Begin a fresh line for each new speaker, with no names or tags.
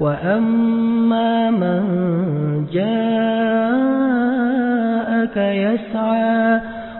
وأما من جاءك يسعى